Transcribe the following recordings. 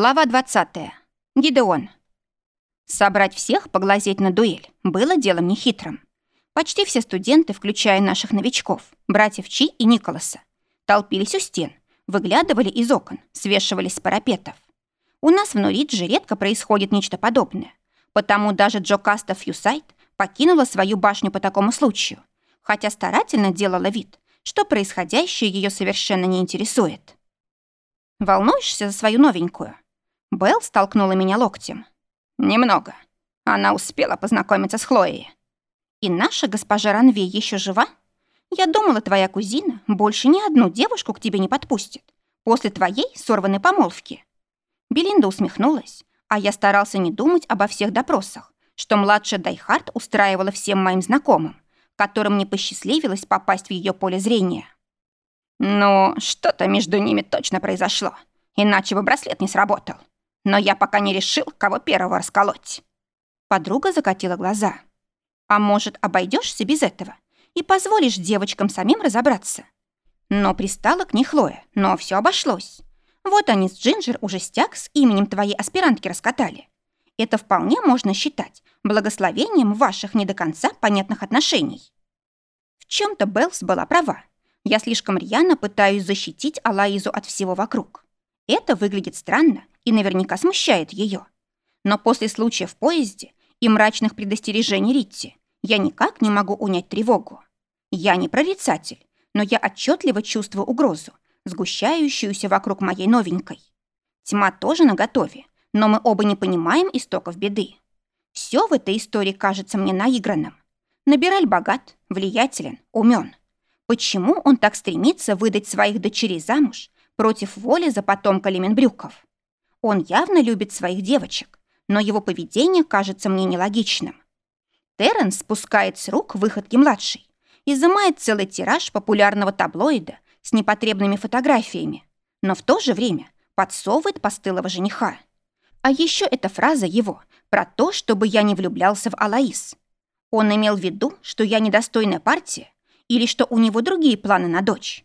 Глава 20. Гидеон. Собрать всех поглазеть на дуэль было делом нехитрым. Почти все студенты, включая наших новичков, братьев Чи и Николаса, толпились у стен, выглядывали из окон, свешивались с парапетов. У нас в Нуридже редко происходит нечто подобное, потому даже Джокаста Фьюсайт покинула свою башню по такому случаю, хотя старательно делала вид, что происходящее ее совершенно не интересует. Волнуешься за свою новенькую?» Белл столкнула меня локтем. «Немного. Она успела познакомиться с Хлоей». «И наша госпожа Ранвей еще жива? Я думала, твоя кузина больше ни одну девушку к тебе не подпустит после твоей сорванной помолвки». Белинда усмехнулась, а я старался не думать обо всех допросах, что младшая Дайхард устраивала всем моим знакомым, которым не посчастливилось попасть в ее поле зрения. Ну, что-то между ними точно произошло. Иначе бы браслет не сработал. Но я пока не решил, кого первого расколоть. Подруга закатила глаза. А может, обойдешься без этого и позволишь девочкам самим разобраться? Но пристала к ней Хлоя, но все обошлось. Вот они с Джинджер уже стяг с именем твоей аспирантки раскатали. Это вполне можно считать благословением ваших не до конца понятных отношений. В чем-то Беллс была права. Я слишком рьяно пытаюсь защитить Алаизу от всего вокруг. Это выглядит странно и наверняка смущает ее. Но после случая в поезде и мрачных предостережений Ритти я никак не могу унять тревогу. Я не прорицатель, но я отчетливо чувствую угрозу, сгущающуюся вокруг моей новенькой. Тьма тоже наготове, но мы оба не понимаем истоков беды. Все в этой истории кажется мне наигранным. Набираль богат, влиятелен, умен. Почему он так стремится выдать своих дочерей замуж против воли за потомка Леменбрюков? Он явно любит своих девочек, но его поведение кажется мне нелогичным. Терренс спускает с рук выходки-младшей, изымает целый тираж популярного таблоида с непотребными фотографиями, но в то же время подсовывает постылого жениха. А еще эта фраза его про то, чтобы я не влюблялся в Алаис. Он имел в виду, что я недостойная партия, или что у него другие планы на дочь?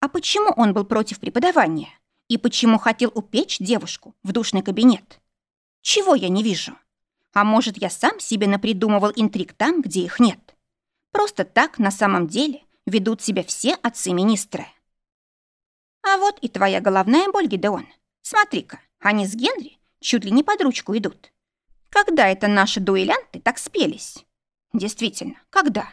А почему он был против преподавания? И почему хотел упечь девушку в душный кабинет? Чего я не вижу? А может, я сам себе напридумывал интриг там, где их нет? Просто так на самом деле ведут себя все отцы-министры. А вот и твоя головная боль, Гидеон. Смотри-ка, они с Генри чуть ли не под ручку идут. Когда это наши дуэлянты так спелись? Действительно, когда?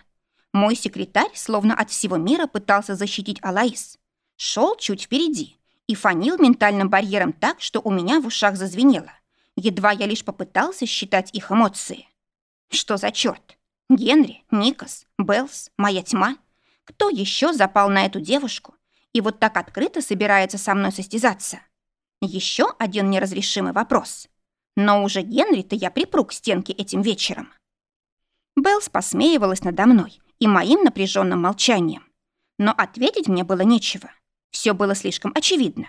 Мой секретарь, словно от всего мира, пытался защитить Алаис. Шел чуть впереди и фонил ментальным барьером так, что у меня в ушах зазвенело. Едва я лишь попытался считать их эмоции. Что за черт? Генри, Никас, Беллс, моя тьма? Кто еще запал на эту девушку и вот так открыто собирается со мной состязаться? Еще один неразрешимый вопрос. Но уж Генри-то я припру к стенке этим вечером. Беллс посмеивалась надо мной и моим напряженным молчанием. Но ответить мне было нечего. Все было слишком очевидно.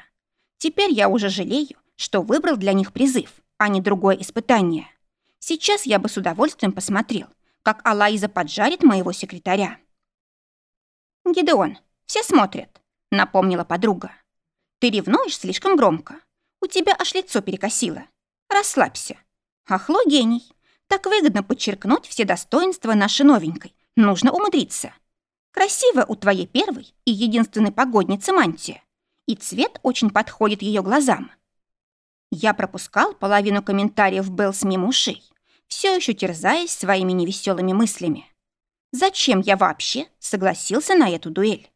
Теперь я уже жалею, что выбрал для них призыв, а не другое испытание. Сейчас я бы с удовольствием посмотрел, как Алаиза поджарит моего секретаря. «Гидеон, все смотрят», — напомнила подруга. «Ты ревнуешь слишком громко. У тебя аж лицо перекосило. Расслабься. А Хло гений. Так выгодно подчеркнуть все достоинства нашей новенькой, Нужно умудриться. Красиво у твоей первой и единственной погодницы мантия. И цвет очень подходит ее глазам. Я пропускал половину комментариев Беллс мимо ушей, все еще терзаясь своими невеселыми мыслями. Зачем я вообще согласился на эту дуэль?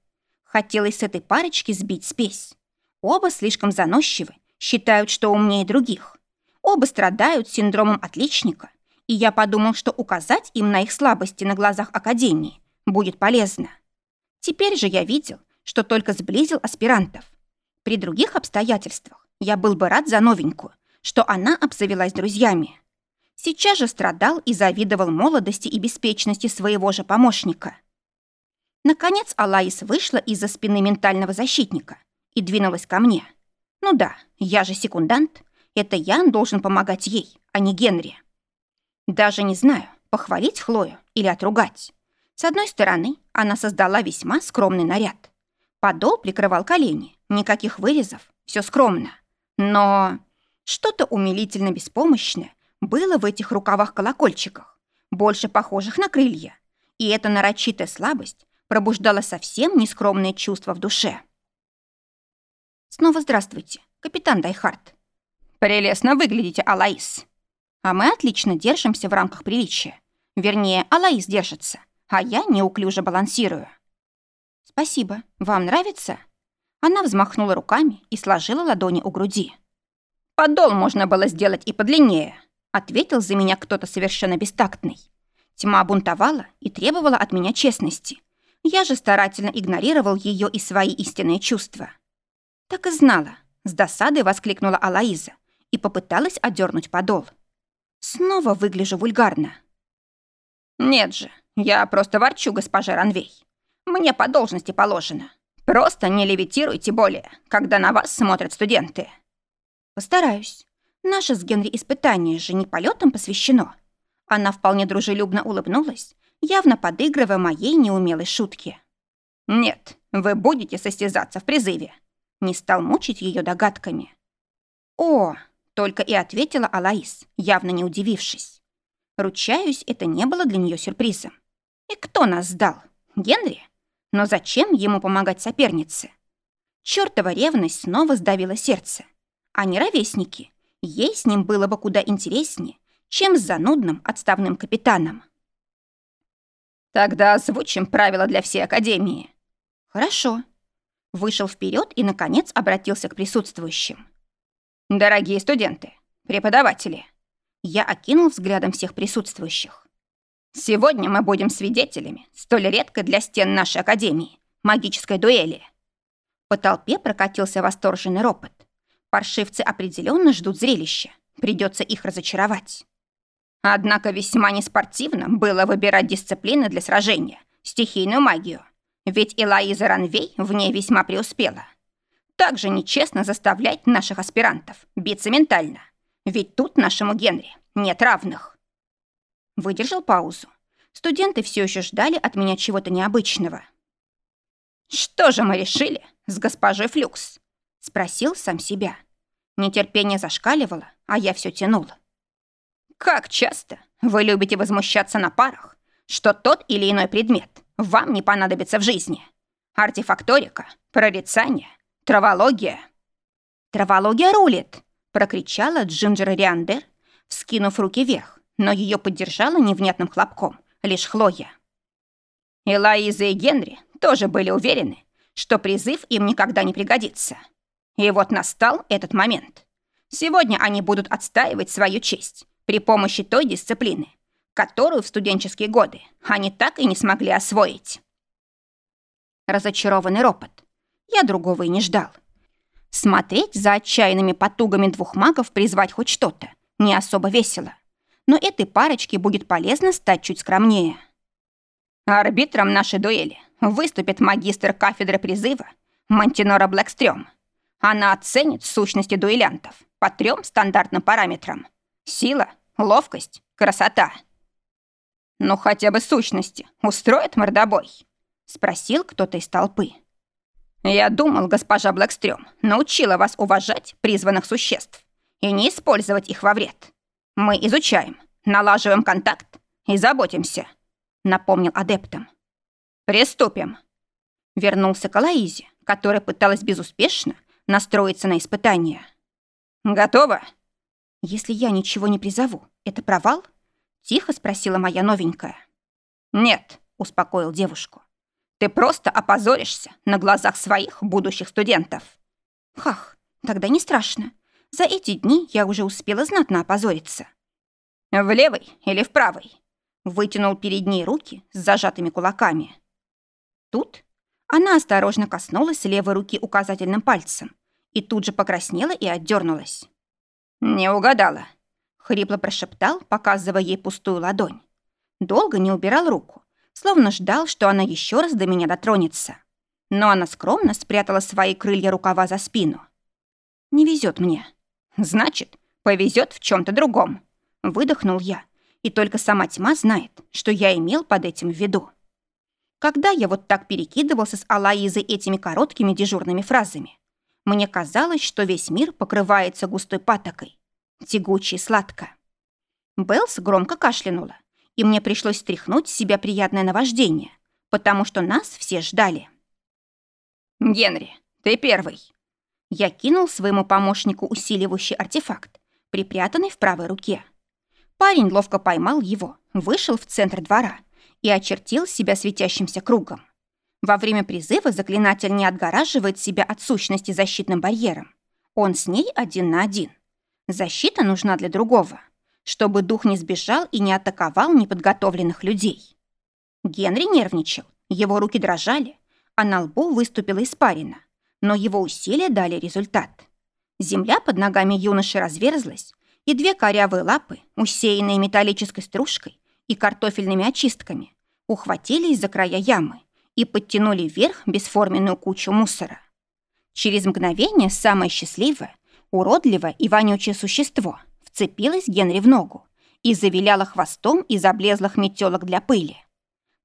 Хотелось с этой парочки сбить спесь. Оба слишком заносчивы, считают, что умнее других. Оба страдают синдромом отличника и я подумал, что указать им на их слабости на глазах Академии будет полезно. Теперь же я видел, что только сблизил аспирантов. При других обстоятельствах я был бы рад за новенькую, что она обзавелась друзьями. Сейчас же страдал и завидовал молодости и беспечности своего же помощника. Наконец Алаис вышла из-за спины ментального защитника и двинулась ко мне. Ну да, я же секундант. Это я должен помогать ей, а не Генри. Даже не знаю, похвалить Хлою или отругать. С одной стороны, она создала весьма скромный наряд. Подол прикрывал колени, никаких вырезов, все скромно. Но Что-то умилительно беспомощное было в этих рукавах-колокольчиках, больше похожих на крылья. И эта нарочитая слабость пробуждала совсем нескромные чувства в душе. Снова здравствуйте, капитан Дайхарт. Прелестно выглядите, Алаис. А мы отлично держимся в рамках приличия. Вернее, Алаис держится, а я неуклюже балансирую. Спасибо. Вам нравится? Она взмахнула руками и сложила ладони у груди. «Подол можно было сделать и подлиннее», — ответил за меня кто-то совершенно бестактный. Тьма бунтовала и требовала от меня честности. Я же старательно игнорировал ее и свои истинные чувства. Так и знала. С досадой воскликнула Алаиза и попыталась одернуть подол. Снова выгляжу вульгарно. «Нет же, я просто ворчу, госпожа Ранвей. Мне по должности положено. Просто не левитируйте более, когда на вас смотрят студенты». «Постараюсь. Наше с Генри испытание же не полетом посвящено». Она вполне дружелюбно улыбнулась, явно подыгрывая моей неумелой шутке. «Нет, вы будете состязаться в призыве», не стал мучить ее догадками. «О!» — только и ответила Алаис, явно не удивившись. Ручаюсь, это не было для нее сюрпризом. И кто нас сдал? Генри? Но зачем ему помогать сопернице? Чёртова ревность снова сдавила сердце. Они ровесники. Ей с ним было бы куда интереснее, чем с занудным отставным капитаном. Тогда озвучим правила для всей Академии. Хорошо. Вышел вперед и, наконец, обратился к присутствующим. Дорогие студенты, преподаватели, я окинул взглядом всех присутствующих. Сегодня мы будем свидетелями столь редкой для стен нашей Академии магической дуэли. По толпе прокатился восторженный ропот. Паршивцы определенно ждут зрелища. Придется их разочаровать. Однако весьма неспортивно было выбирать дисциплины для сражения, стихийную магию. Ведь Элоиза Ранвей в ней весьма преуспела. Также нечестно заставлять наших аспирантов биться ментально. Ведь тут нашему Генри нет равных. Выдержал паузу. Студенты все еще ждали от меня чего-то необычного. «Что же мы решили с госпожой Флюкс?» Спросил сам себя. Нетерпение зашкаливало, а я все тянула. «Как часто вы любите возмущаться на парах, что тот или иной предмет вам не понадобится в жизни? Артефакторика, прорицание, травология». «Травология рулит!» — прокричала Джинджер Риандер, вскинув руки вверх, но ее поддержала невнятным хлопком лишь Хлоя. И Лаиза и Генри тоже были уверены, что призыв им никогда не пригодится. И вот настал этот момент. Сегодня они будут отстаивать свою честь при помощи той дисциплины, которую в студенческие годы они так и не смогли освоить. Разочарованный ропот. Я другого и не ждал. Смотреть за отчаянными потугами двух магов призвать хоть что-то не особо весело. Но этой парочке будет полезно стать чуть скромнее. Арбитром нашей дуэли выступит магистр кафедры призыва Мантинора Блэкстрём. Она оценит сущности дуэлянтов по трем стандартным параметрам. Сила, ловкость, красота. «Ну, хотя бы сущности устроит мордобой?» — спросил кто-то из толпы. «Я думал, госпожа Блэкстрём научила вас уважать призванных существ и не использовать их во вред. Мы изучаем, налаживаем контакт и заботимся», — напомнил адептам. «Приступим». Вернулся к Алаизе, которая пыталась безуспешно настроиться на испытание. «Готово?» «Если я ничего не призову, это провал?» Тихо спросила моя новенькая. «Нет», — успокоил девушку. «Ты просто опозоришься на глазах своих будущих студентов». «Хах, тогда не страшно. За эти дни я уже успела знатно опозориться». «В левой или в правой?» Вытянул перед ней руки с зажатыми кулаками. Тут она осторожно коснулась левой руки указательным пальцем и тут же покраснела и отдернулась. «Не угадала», — хрипло прошептал, показывая ей пустую ладонь. Долго не убирал руку, словно ждал, что она еще раз до меня дотронется. Но она скромно спрятала свои крылья рукава за спину. «Не везет мне». «Значит, повезет в чем то другом», — выдохнул я. И только сама тьма знает, что я имел под этим в виду. Когда я вот так перекидывался с Алаизой этими короткими дежурными фразами, Мне казалось, что весь мир покрывается густой патокой. Тягуче и сладко. Беллс громко кашлянула, и мне пришлось стряхнуть с себя приятное наваждение, потому что нас все ждали. «Генри, ты первый!» Я кинул своему помощнику усиливающий артефакт, припрятанный в правой руке. Парень ловко поймал его, вышел в центр двора и очертил себя светящимся кругом. Во время призыва заклинатель не отгораживает себя от сущности защитным барьером. Он с ней один на один. Защита нужна для другого, чтобы дух не сбежал и не атаковал неподготовленных людей. Генри нервничал, его руки дрожали, а на лбу выступила испарина, но его усилия дали результат. Земля под ногами юноши разверзлась, и две корявые лапы, усеянные металлической стружкой и картофельными очистками, ухватились за края ямы и подтянули вверх бесформенную кучу мусора. Через мгновение самое счастливое, уродливое и вонючее существо вцепилось Генри в ногу и завиляло хвостом из облезлых метелок для пыли.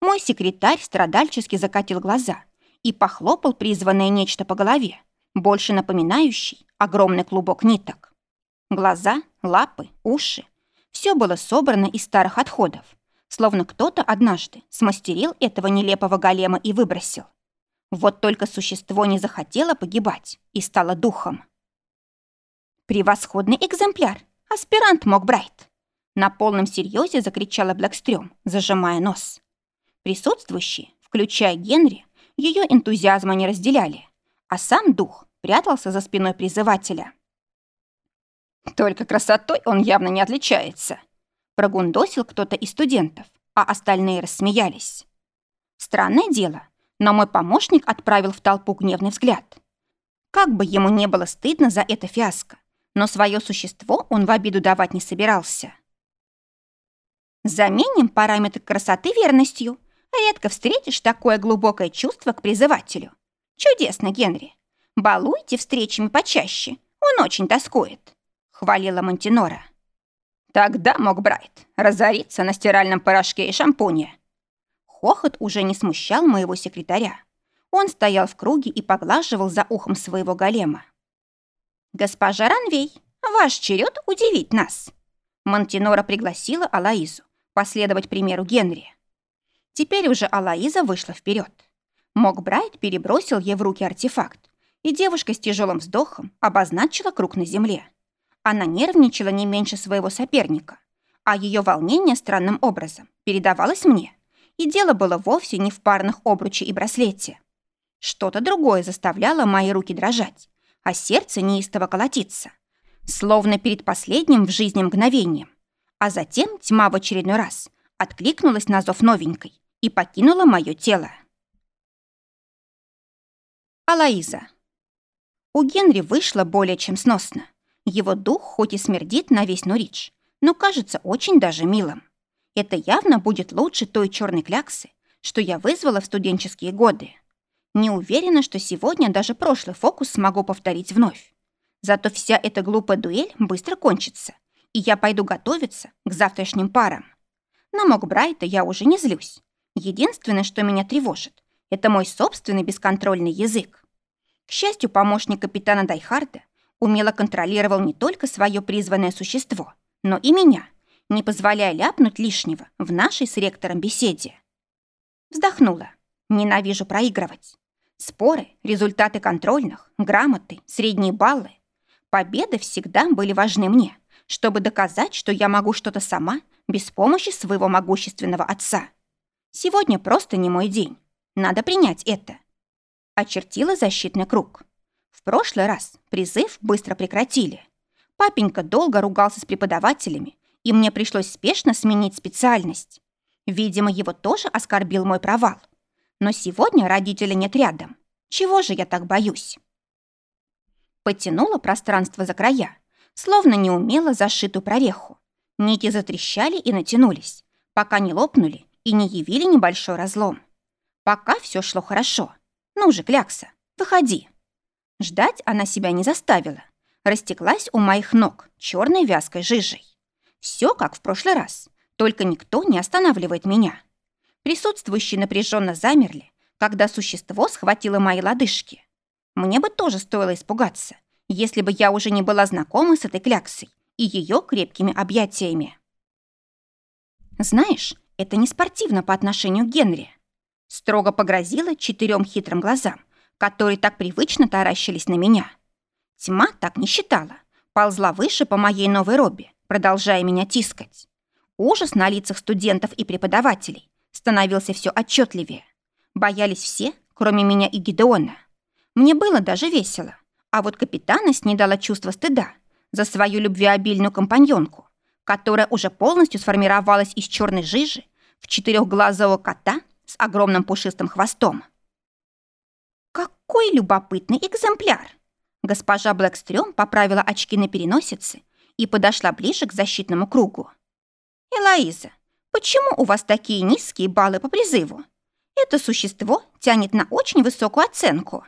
Мой секретарь страдальчески закатил глаза и похлопал призванное нечто по голове, больше напоминающий огромный клубок ниток. Глаза, лапы, уши — все было собрано из старых отходов, словно кто-то однажды смастерил этого нелепого голема и выбросил. Вот только существо не захотело погибать и стало духом. «Превосходный экземпляр! Аспирант Мокбрайт!» На полном серьезе закричала Блэкстрём, зажимая нос. Присутствующие, включая Генри, ее энтузиазма не разделяли, а сам дух прятался за спиной призывателя. «Только красотой он явно не отличается», Прогундосил кто-то из студентов, а остальные рассмеялись. Странное дело, но мой помощник отправил в толпу гневный взгляд. Как бы ему не было стыдно за это фиаско, но свое существо он в обиду давать не собирался. Заменим параметр красоты верностью. Редко встретишь такое глубокое чувство к призывателю. Чудесно, Генри. Балуйте встречами почаще. Он очень тоскует. Хвалила Монтинора. Тогда мог Брайт разориться на стиральном порошке и шампуне. Хохот уже не смущал моего секретаря. Он стоял в круге и поглаживал за ухом своего голема. «Госпожа Ранвей, ваш черед удивить нас!» Монтинора пригласила Алаизу последовать примеру Генри. Теперь уже Алаиза вышла вперед. Мок Брайт перебросил ей в руки артефакт, и девушка с тяжелым вздохом обозначила круг на земле. Она нервничала не меньше своего соперника, а ее волнение странным образом передавалось мне. И дело было вовсе не в парных обруче и браслете. Что-то другое заставляло мои руки дрожать, а сердце неистово колотиться, словно перед последним в жизни мгновением. А затем тьма в очередной раз откликнулась на зов новенькой и покинула мое тело. Алаиза. У Генри вышло более чем сносно. Его дух хоть и смердит на весь Норидж, но кажется очень даже милым. Это явно будет лучше той черной кляксы, что я вызвала в студенческие годы. Не уверена, что сегодня даже прошлый фокус смогу повторить вновь. Зато вся эта глупая дуэль быстро кончится, и я пойду готовиться к завтрашним парам. На Мокбрайта я уже не злюсь. Единственное, что меня тревожит, это мой собственный бесконтрольный язык. К счастью, помощник капитана Дайхарда умело контролировал не только свое призванное существо, но и меня, не позволяя ляпнуть лишнего в нашей с ректором беседе. Вздохнула. Ненавижу проигрывать. Споры, результаты контрольных, грамоты, средние баллы. Победы всегда были важны мне, чтобы доказать, что я могу что-то сама, без помощи своего могущественного отца. Сегодня просто не мой день. Надо принять это. Очертила защитный круг. В прошлый раз призыв быстро прекратили. Папенька долго ругался с преподавателями, и мне пришлось спешно сменить специальность. Видимо, его тоже оскорбил мой провал. Но сегодня родителя нет рядом. Чего же я так боюсь? Потянула пространство за края, словно неумело зашитую прореху. Нити затрещали и натянулись, пока не лопнули и не явили небольшой разлом. Пока все шло хорошо. Ну же, Клякса, выходи. Ждать она себя не заставила. Растеклась у моих ног черной вязкой жижей. Все как в прошлый раз, только никто не останавливает меня. Присутствующие напряженно замерли, когда существо схватило мои лодыжки. Мне бы тоже стоило испугаться, если бы я уже не была знакома с этой кляксой и ее крепкими объятиями. Знаешь, это не спортивно по отношению к Генри. Строго погрозила четырем хитрым глазам, которые так привычно таращились на меня. Тьма так не считала, ползла выше по моей новой робе, продолжая меня тискать. Ужас на лицах студентов и преподавателей становился все отчетливее. Боялись все, кроме меня и Гидеона. Мне было даже весело, а вот капитана снедало чувство стыда за свою любвеобильную компаньонку, которая уже полностью сформировалась из черной жижи в четырехглазого кота с огромным пушистым хвостом. «Какой любопытный экземпляр!» Госпожа Блэкстрём поправила очки на переносице и подошла ближе к защитному кругу. «Элоиза, почему у вас такие низкие баллы по призыву? Это существо тянет на очень высокую оценку».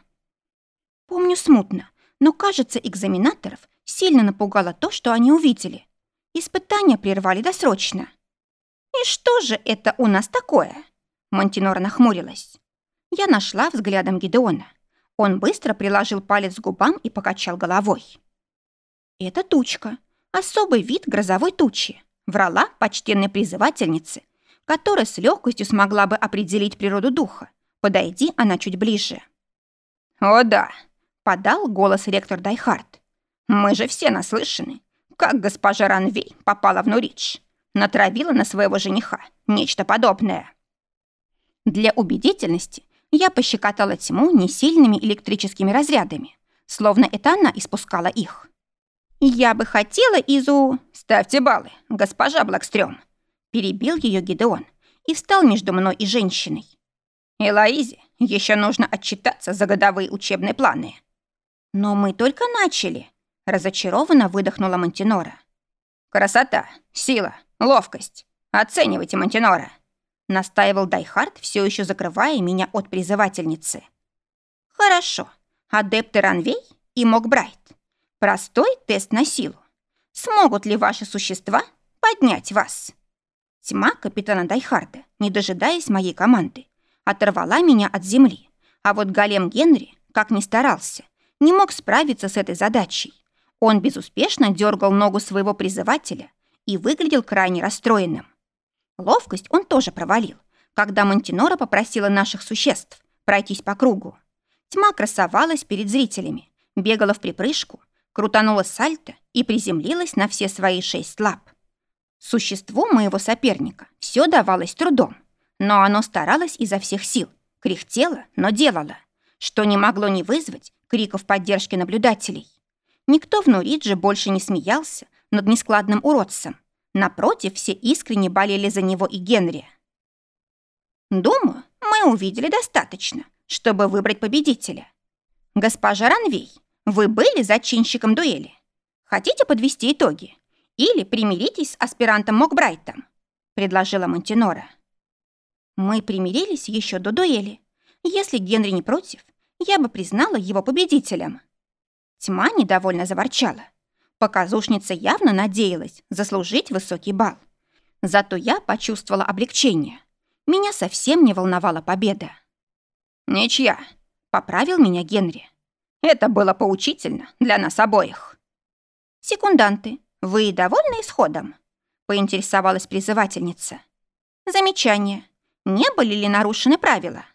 Помню смутно, но, кажется, экзаменаторов сильно напугало то, что они увидели. Испытания прервали досрочно. «И что же это у нас такое?» Монтинора нахмурилась. Я нашла взглядом Гидеона. Он быстро приложил палец к губам и покачал головой. «Это тучка. Особый вид грозовой тучи», врала почтенной призывательнице, которая с легкостью смогла бы определить природу духа. Подойди она чуть ближе. «О да», — подал голос ректор Дайхард. «Мы же все наслышаны, как госпожа Ранвей попала в Нуридж. Натравила на своего жениха нечто подобное». Для убедительности я пощекотала тьму несильными электрическими разрядами, словно это она испускала их. «Я бы хотела изу...» «Ставьте баллы, госпожа Блэкстрём!» Перебил ее Гидеон и встал между мной и женщиной. «Элоизе, еще нужно отчитаться за годовые учебные планы». «Но мы только начали», — разочарованно выдохнула Монтинора. «Красота, сила, ловкость. Оценивайте Монтинора», — настаивал Дайхард, все еще закрывая меня от призывательницы. «Хорошо. Адепты Ранвей и Мокбрайт. Простой тест на силу. Смогут ли ваши существа поднять вас? Тьма капитана Дайхарда, не дожидаясь моей команды, оторвала меня от земли. А вот голем Генри, как ни старался, не мог справиться с этой задачей. Он безуспешно дергал ногу своего призывателя и выглядел крайне расстроенным. Ловкость он тоже провалил, когда Монтинора попросила наших существ пройтись по кругу. Тьма красовалась перед зрителями, бегала в припрыжку, крутанула сальто и приземлилась на все свои шесть лап. Существу моего соперника все давалось трудом, но оно старалось изо всех сил, кряхтело, но делало, что не могло не вызвать криков поддержки наблюдателей. Никто в Нуридже больше не смеялся над нескладным уродцем. Напротив, все искренне болели за него и Генри. «Думаю, мы увидели достаточно, чтобы выбрать победителя. Госпожа Ранвей, вы были зачинщиком дуэли. Хотите подвести итоги? Или примиритесь с аспирантом Мокбрайтом?» — предложила Монтинора. Мы примирились еще до дуэли. Если Генри не против, я бы признала его победителем. Тьма недовольно заворчала. Показушница явно надеялась заслужить высокий балл. Зато я почувствовала облегчение. Меня совсем не волновала победа. «Ничья», — поправил меня Генри. Это было поучительно для нас обоих. «Секунданты, вы довольны исходом?» — поинтересовалась призывательница. «Замечание. Не были ли нарушены правила?»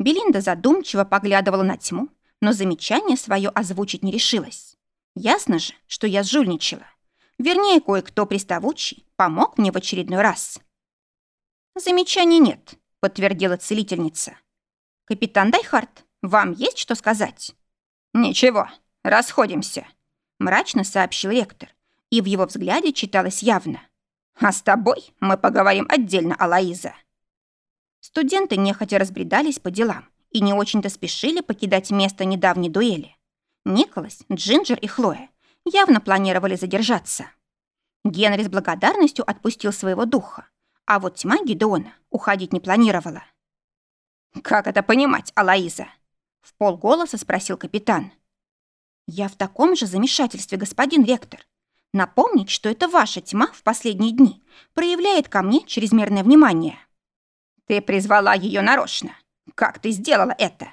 Белинда задумчиво поглядывала на тьму, но замечание свое озвучить не решилась. Ясно же, что я сжульничала. Вернее, кое-кто приставучий помог мне в очередной раз. «Замечаний нет», — подтвердила целительница. «Капитан Дайхарт, вам есть что сказать?» «Ничего, расходимся», — мрачно сообщил ректор, и в его взгляде читалось явно. «А с тобой мы поговорим отдельно, Алаиза». Студенты нехотя разбредались по делам и не очень-то спешили покидать место недавней дуэли. Николас, Джинджер и Хлоя явно планировали задержаться. Генри с благодарностью отпустил своего духа, а вот тьма Гидеона уходить не планировала. «Как это понимать, Алаиза?» В полголоса спросил капитан. «Я в таком же замешательстве, господин ректор. Напомнить, что это ваша тьма в последние дни проявляет ко мне чрезмерное внимание». «Ты призвала ее нарочно. Как ты сделала это?»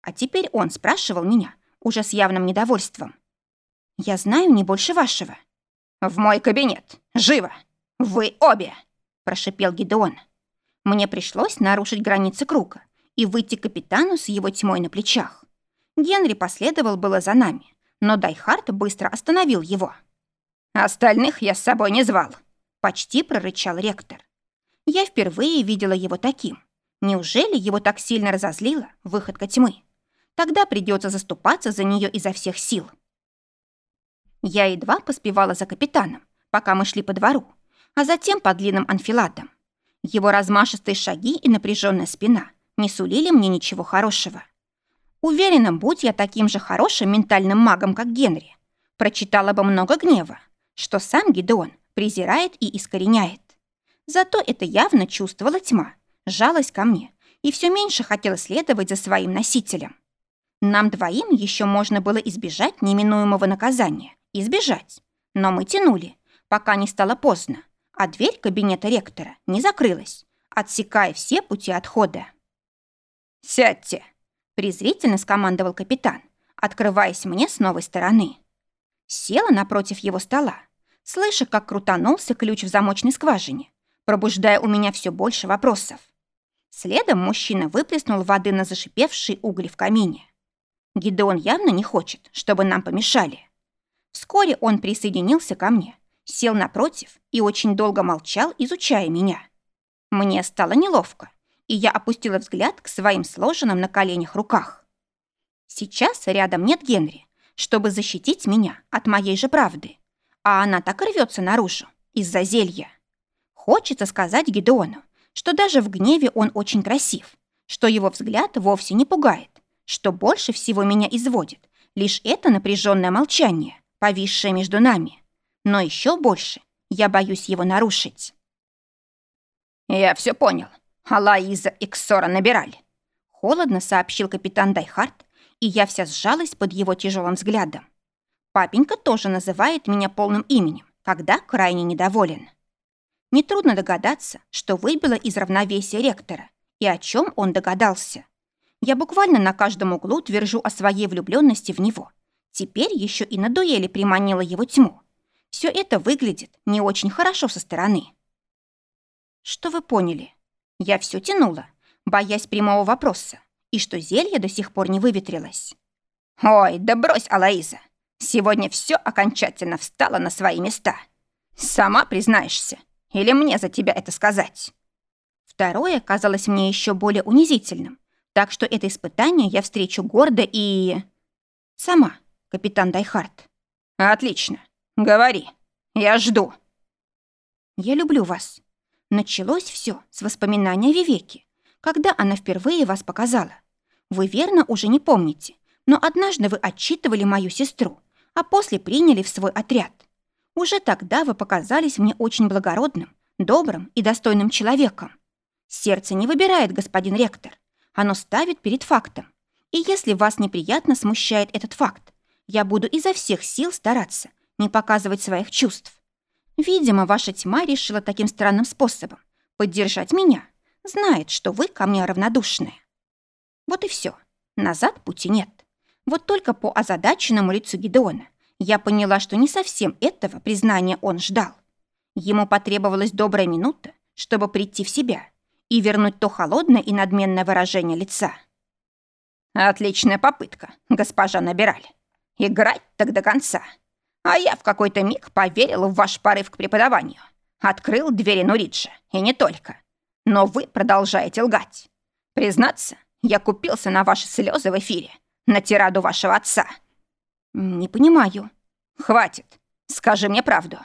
А теперь он спрашивал меня, уже с явным недовольством. «Я знаю не больше вашего». «В мой кабинет! Живо! Вы обе!» – прошипел Гидеон. Мне пришлось нарушить границы круга и выйти к капитану с его тьмой на плечах. Генри последовал было за нами, но Дайхард быстро остановил его. «Остальных я с собой не звал», — почти прорычал ректор. Я впервые видела его таким. Неужели его так сильно разозлила выходка тьмы? Тогда придется заступаться за нее изо всех сил. Я едва поспевала за капитаном, пока мы шли по двору, а затем по длинным анфиладам. Его размашистые шаги и напряженная спина не сулили мне ничего хорошего. Уверена, будь я таким же хорошим ментальным магом, как Генри, прочитала бы много гнева, что сам Гидеон презирает и искореняет. Зато это явно чувствовала тьма, жалость ко мне и все меньше хотела следовать за своим носителем. Нам двоим еще можно было избежать неминуемого наказания. Избежать. Но мы тянули, пока не стало поздно, а дверь кабинета ректора не закрылась, отсекая все пути отхода. «Сядьте!» — презрительно скомандовал капитан, открываясь мне с новой стороны. Села напротив его стола, слыша, как крутанулся ключ в замочной скважине, пробуждая у меня все больше вопросов. Следом мужчина выплеснул воды на зашипевшие угли в камине. Гидеон явно не хочет, чтобы нам помешали. Вскоре он присоединился ко мне, сел напротив и очень долго молчал, изучая меня. Мне стало неловко, и я опустила взгляд к своим сложенным на коленях руках. Сейчас рядом нет Генри, чтобы защитить меня от моей же правды. А она так рвется наружу из-за зелья. Хочется сказать Гедеону, что даже в гневе он очень красив, что его взгляд вовсе не пугает, что больше всего меня изводит лишь это напряженное молчание, повисшее между нами. Но еще больше я боюсь его нарушить. «Я все понял. Алаиза и Ксора набирали», — холодно сообщил капитан Дайхарт, и я вся сжалась под его тяжелым взглядом. Папенька тоже называет меня полным именем, когда крайне недоволен. Нетрудно догадаться, что выбило из равновесия ректора и о чем он догадался. Я буквально на каждом углу твержу о своей влюбленности в него. Теперь еще и на дуэли приманила его тьму. Все это выглядит не очень хорошо со стороны. Что вы поняли? Я все тянула, боясь прямого вопроса, и что зелье до сих пор не выветрилось. «Ой, да брось, Алаиза! Сегодня все окончательно встало на свои места. Сама признаешься, или мне за тебя это сказать?» Второе казалось мне еще более унизительным, так что это испытание я встречу гордо и... Сама, капитан Дайхарт. «Отлично. Говори. Я жду». «Я люблю вас». Началось все с воспоминания Вивеки, когда она впервые вас показала. Вы верно уже не помните, но однажды вы отчитывали мою сестру, а после приняли в свой отряд. Уже тогда вы показались мне очень благородным, добрым и достойным человеком. Сердце не выбирает, господин ректор. Оно ставит перед фактом. И если вас неприятно смущает этот факт, я буду изо всех сил стараться не показывать своих чувств. Видимо, ваша тьма решила таким странным способом поддержать меня, знает, что вы ко мне равнодушны. Вот и все. Назад пути нет. Вот только по озадаченному лицу Гидеона я поняла, что не совсем этого признания он ждал. Ему потребовалась добрая минута, чтобы прийти в себя и вернуть то холодное и надменное выражение лица. «Отличная попытка, госпожа Набираль. Играть так до конца. А я в какой-то миг поверил в ваш порыв к преподаванию. Открыл двери Нуриджа, и не только. Но вы продолжаете лгать. Признаться, я купился на ваши слезы в эфире, на тираду вашего отца». «Не понимаю». «Хватит. Скажи мне правду.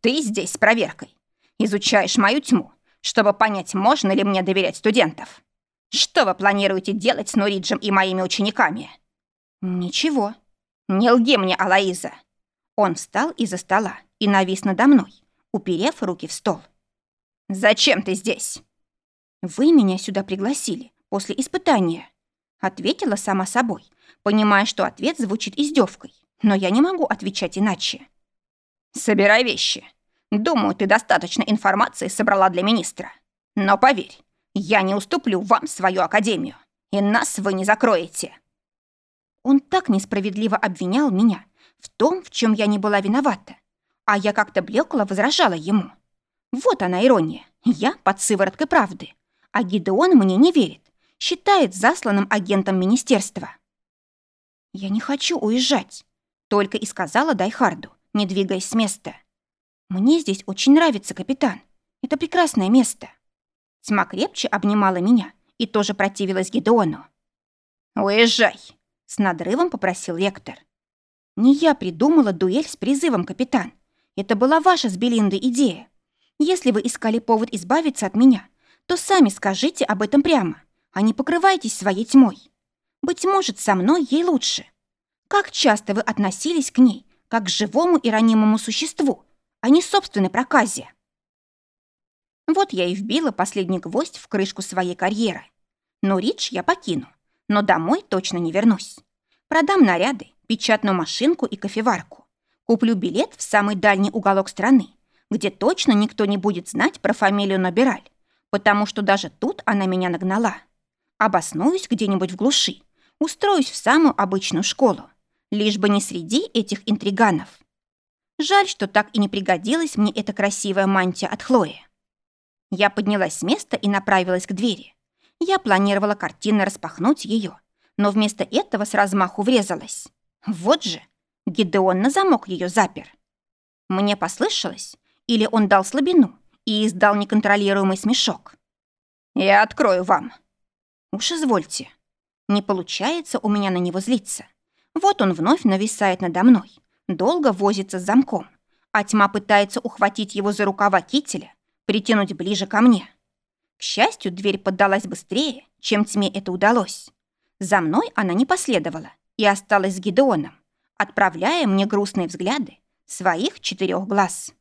Ты здесь с проверкой. Изучаешь мою тьму, чтобы понять, можно ли мне доверять студентов. Что вы планируете делать с Нуриджем и моими учениками?» «Ничего». «Не лги мне, Алаиза». Он встал из-за стола и навис надо мной, уперев руки в стол. «Зачем ты здесь?» «Вы меня сюда пригласили после испытания», — ответила сама собой, понимая, что ответ звучит издевкой, но я не могу отвечать иначе. «Собирай вещи. Думаю, ты достаточно информации собрала для министра. Но поверь, я не уступлю вам свою академию, и нас вы не закроете. Он так несправедливо обвинял меня в том, в чем я не была виновата. А я как-то блекло возражала ему. Вот она ирония. Я под сывороткой правды. А Гидеон мне не верит. Считает засланным агентом министерства. «Я не хочу уезжать», — только и сказала Дайхарду, не двигаясь с места. «Мне здесь очень нравится, капитан. Это прекрасное место». Тьма крепче обнимала меня и тоже противилась Гидеону. «Уезжай!» — с надрывом попросил ректор. «Не я придумала дуэль с призывом, капитан. Это была ваша с Белиндой идея. Если вы искали повод избавиться от меня, то сами скажите об этом прямо, а не покрывайтесь своей тьмой. Быть может, со мной ей лучше. Как часто вы относились к ней, как к живому и ранимому существу, а не собственной проказе?» Вот я и вбила последний гвоздь в крышку своей карьеры. Но Ридж я покину, но домой точно не вернусь. Продам наряды, печатную машинку и кофеварку. Куплю билет в самый дальний уголок страны, где точно никто не будет знать про фамилию Нобираль, потому что даже тут она меня нагнала. Обоснуюсь где-нибудь в глуши, устроюсь в самую обычную школу, лишь бы не среди этих интриганов. Жаль, что так и не пригодилась мне эта красивая мантия от Хлои. Я поднялась с места и направилась к двери. Я планировала картинно распахнуть ее, но вместо этого с размаху врезалась. Вот же, Гидеон на замок ее запер. Мне послышалось, или он дал слабину и издал неконтролируемый смешок. «Я открою вам». «Уж извольте». Не получается у меня на него злиться. Вот он вновь нависает надо мной, долго возится с замком, а тьма пытается ухватить его за рукава кителя, притянуть ближе ко мне. К счастью, дверь поддалась быстрее, чем тьме это удалось. За мной она не последовала и осталась с Гидеоном, отправляя мне грустные взгляды своих четырех глаз.